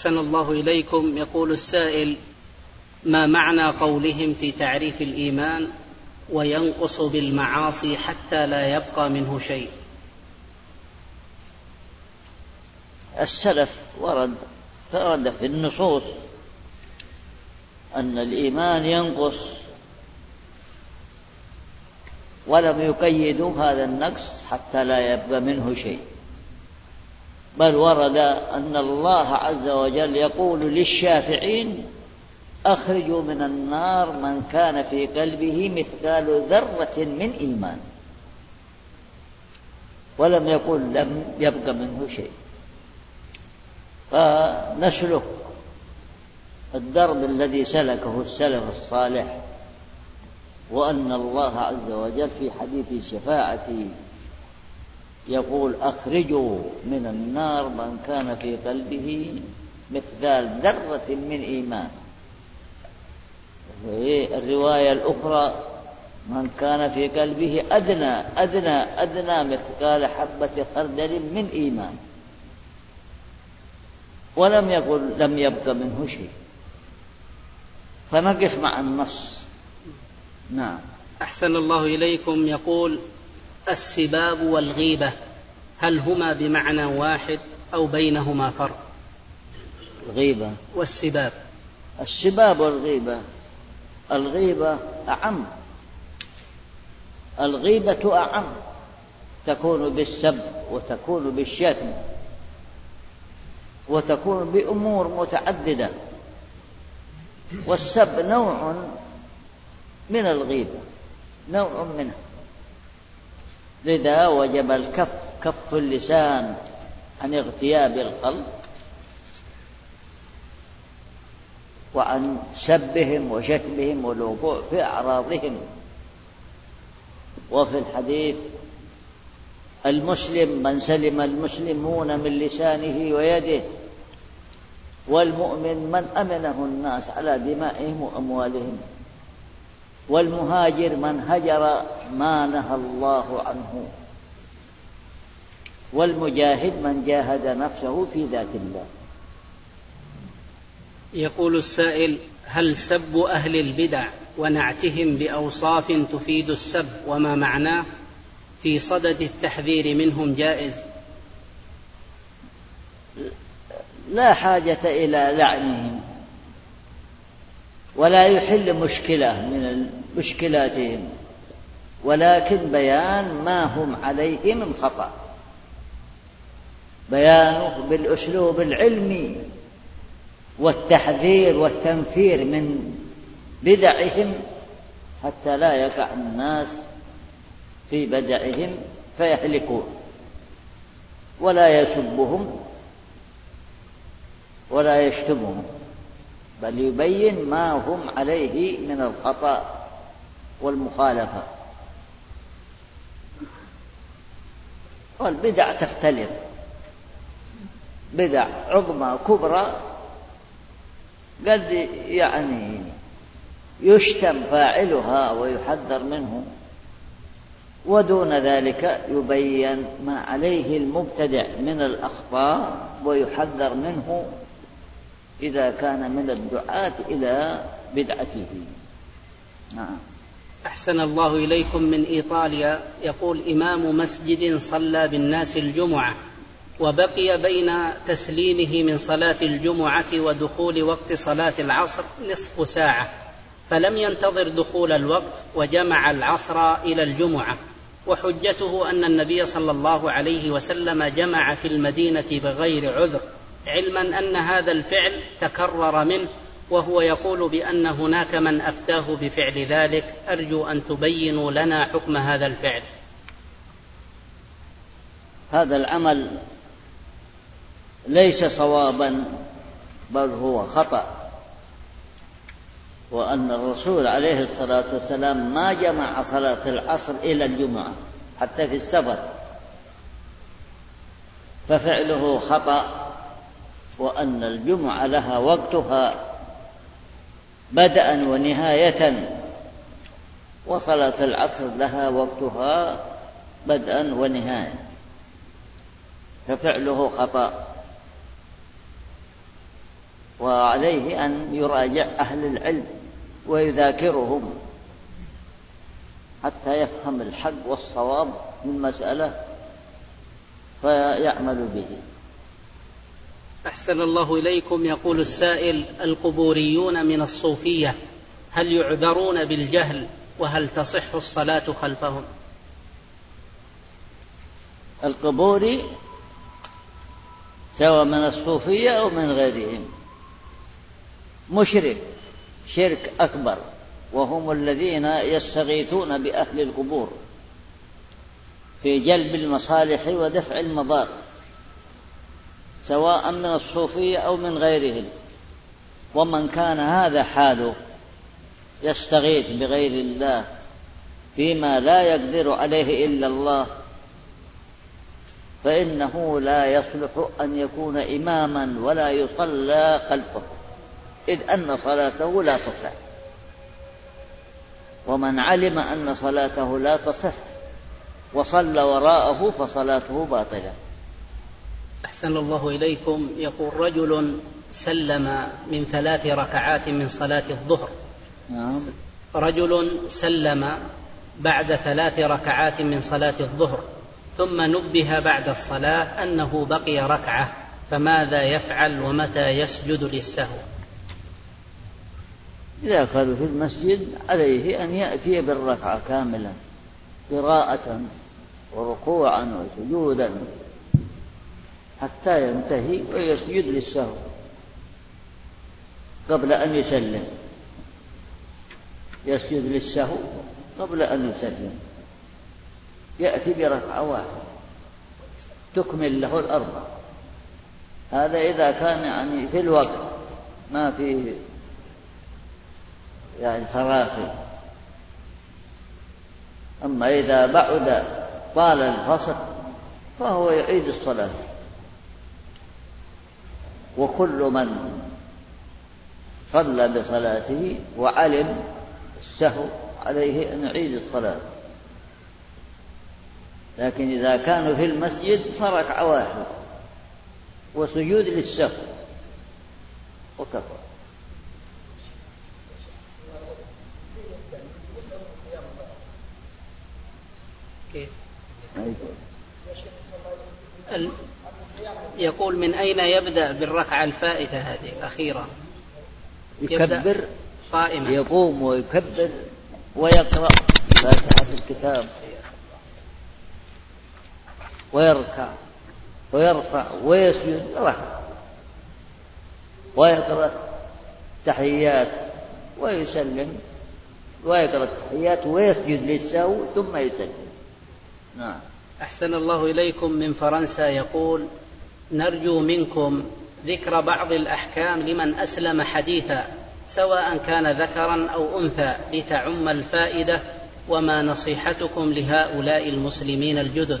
أحسن الله إليكم. يقول السائل ما معنى قولهم في تعريف الإيمان وينقص بالمعاصي حتى لا يبقى منه شيء؟ السلف ورد فرد في النصوص أن الإيمان ينقص ولم يقيدوا هذا النقص حتى لا يبقى منه شيء. بل ورد أن الله عز وجل يقول للشافعين أخرجوا من النار من كان في قلبه مثقال ذرة من إيمان. ولم يقل لم يبق منه شيء. فنسلك الدرب الذي سلكه السلف الصالح وأن الله عز وجل في حديث الشفاعة يقول أخرجوا من النار من كان في قلبه مثقال ذرة من إيمان. الرواية الأخرى من كان في قلبه أدنى أدنى أدنى مثقال حبة خردل من إيمان. ولم يقل لم يبق منه شيء. فنقف مع النص. نعم. أحسن الله إليكم. يقول السباب والغيبة هل هما بمعنى واحد أو بينهما فرق؟ الغيبة. والسباب. السباب والغيبة. الغيبة أعم. الغيبة أعم. تكون بالسب وتكون بالشتم وتكون بأمور متعددة. والسب نوع من الغيبة نوع منها. لذا وجب الكف كف اللسان عن اغتياب القلب وعن سبهم وشتمهم والوقوع في أعراضهم. وفي الحديث المسلم من سلم المسلمون من لسانه ويده والمؤمن من أمنه الناس على دمائهم وأموالهم. والمهاجر من هجر ما نهى الله عنه. والمجاهد من جاهد نفسه في ذات الله. يقول السائل هل سب أهل البدع ونعتهم بأوصاف تفيد السب وما معناه؟ في صدد التحذير منهم جائز. لا حاجة إلى لعنهم. ولا يحل مشكلة من مشكلاتهم ولكن بيان ما هم عليه من خطأ. بيانه بالأسلوب العلمي والتحذير والتنفير من بدعهم حتى لا يقع الناس في بدعهم فيهلكون ولا يسبهم ولا يشتمهم. بل يبين ما هم عليه من الخطأ والمخالفة. والبدع تختلف. بدع عظمى كبرى قد يعني يشتم فاعلها ويحذر منه. ودون ذلك يبين ما عليه المبتدع من الأخطاء ويحذر منه إذا كان من الدعاة إلى بدعته. نعم. أحسن الله إليكم من إيطاليا يقول إمام مسجد صلى بالناس الجمعة وبقي بين تسليمه من صلاة الجمعة ودخول وقت صلاة العصر نصف ساعة فلم ينتظر دخول الوقت وجمع العصر إلى الجمعة وحجته أن النبي صلى الله عليه وسلم جمع في المدينة بغير عذر. علما أن هذا الفعل تكرر منه وهو يقول بأن هناك من أفتاه بفعل ذلك أرجو أن تبينوا لنا حكم هذا الفعل. هذا العمل ليس صوابا بل هو خطأ. وأن الرسول عليه الصلاة والسلام ما جمع صلاة العصر إلى الجمعة حتى في السفر. ففعله خطأ وأن الجمعة لها وقتها بدءا ونهاية وصلاة العصر لها وقتها بدءا ونهاية ففعله خطأ. وعليه أن يراجع أهل العلم ويذاكرهم حتى يفهم الحق والصواب من المسألة فيعمل به. أحسن الله إليكم يقول السائل القبوريون من الصوفية هل يعذرون بالجهل وهل تصح الصلاة خلفهم؟ القبوري سواء من الصوفية أو من غيرهم. مشرك شرك أكبر وهم الذين يستغيثون بأهل القبور في جلب المصالح ودفع المضار. سواء من الصوفية أو من غيرهم. ومن كان هذا حاله يستغيث بغير الله فيما لا يقدر عليه إلا الله فإنه لا يصلح أن يكون إماما ولا يصلى خلفه إذ أن صلاته لا تصح. ومن علم أن صلاته لا تصح وصلى وراءه فصلاته باطلة. أحسن الله إليكم. يقول رجل سلم من ثلاث ركعات من صلاة الظهر. نعم. رجل سلم بعد ثلاث ركعات من صلاة الظهر ثم نبه بعد الصلاة أنه بقي ركعة فماذا يفعل ومتى يسجد للسهو؟ إذا كانوا في المسجد عليه أن يأتي بالركعة كاملة قراءة وركوعا وسجودا. حتى ينتهي ويسجد للسهو قبل أن يسلم. يسجد للسهو قبل أن يسلم. يأتي بركعة واحدة تكمل له الأربع هذا إذا كان يعني في الوقت ما في يعني تراخي. أما إذا بعد طال الفصل فهو يعيد الصلاة. وكل من صلى بصلاته وعلم السهو عليه أن يعيد الصلاة. لكن إذا كانوا في المسجد فركعة واحدة وسجود للسهو وكفى كيف؟ يقول من أين يبدأ بالركعة الفائتة هذه الأخيرة؟ يكبر قائما. يقوم ويكبر ويقرأ فاتحة الكتاب. ويركع ويرفع ويسجد ركع ويقرأ التحيات ويسلم. ويقرأ التحيات ويسجد للسهو ثم يسلم. نعم. أحسن الله إليكم من فرنسا يقول نرجو منكم ذكر بعض الأحكام لمن أسلم حديثا سواء كان ذكرا أو أنثى لتعم الفائدة وما نصيحتكم لهؤلاء المسلمين الجدد.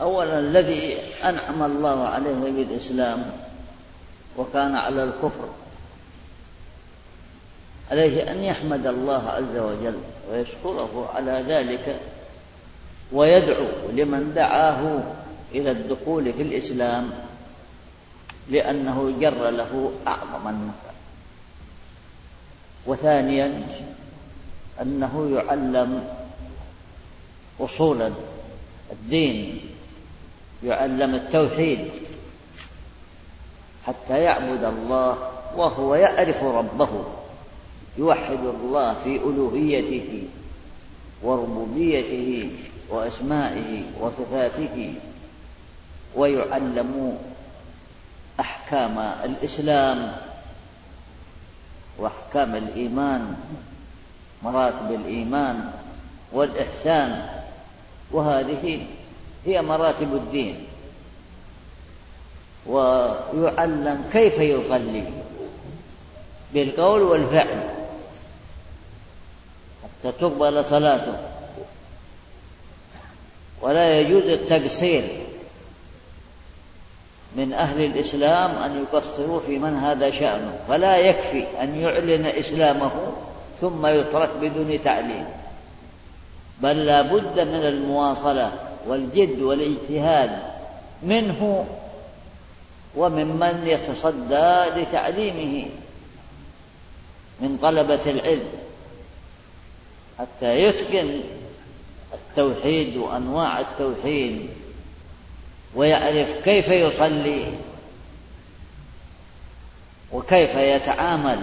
أولا الذي أنعم الله عليه بالإسلام وكان على الكفر عليه أن يحمد الله عز وجل ويشكره على ذلك ويدعو لمن دعاه إلى الدخول في الإسلام لأنه جر له أعظم النفع. وثانيا أنه يعلم أصول الدين يعلم التوحيد حتى يعبد الله وهو يعرف ربه يوحد الله في ألوهيته وربوبيته وأسمائه وصفاته ويعلم أحكام الإسلام وأحكام الإيمان مراتب الإيمان والإحسان. وهذه هي مراتب الدين. ويعلم كيف يصلي بالقول والفعل حتى تقبل صلاته. ولا يجوز التقصير من أهل الإسلام أن يقصروا في من هذا شأنه فلا يكفي أن يعلن إسلامه ثم يترك بدون تعليم. بل لا بد من المواصلة والجد والاجتهاد منه وممن يتصدى لتعليمه من طلبة العلم. حتى يتقن التوحيد وأنواع التوحيد ويعرف كيف يصلي وكيف يتعامل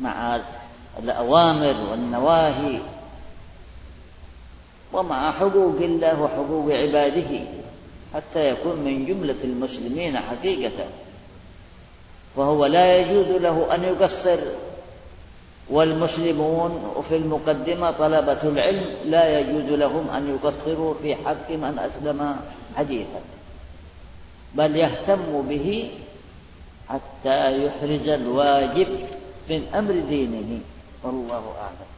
مع الأوامر والنواهي ومع حقوق الله وحقوق عباده حتى يكون من جملة المسلمين حقيقة. فهو لا يجوز له أن يقصر والمسلمون وفي المقدمة طلبة العلم لا يجوز لهم أن يقصروا في حق من أسلم حديثا بل يهتم به حتى يحرز الواجب من أمر دينه. والله أعلم.